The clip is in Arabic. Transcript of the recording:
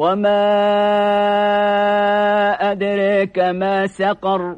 وما أدريك ما سقر